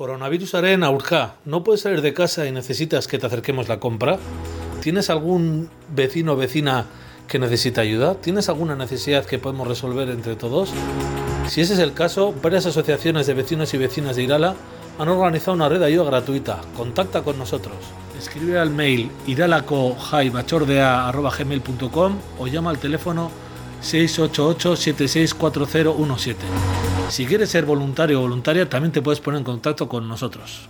Coronavirusaren aurka, ¿no puedes salir de casa y necesitas que te acerquemos la compra? ¿Tienes algún vecino o vecina que necesita ayuda? ¿Tienes alguna necesidad que podemos resolver entre todos? Si ese es el caso, varias asociaciones de vecinos y vecinas de Irala han organizado una red de ayuda gratuita. Contacta con nosotros. Escribe al mail iralacojaibachordea.gmail.com o llama al teléfono 688-764017. Si quieres ser voluntario o voluntaria, también te puedes poner en contacto con nosotros.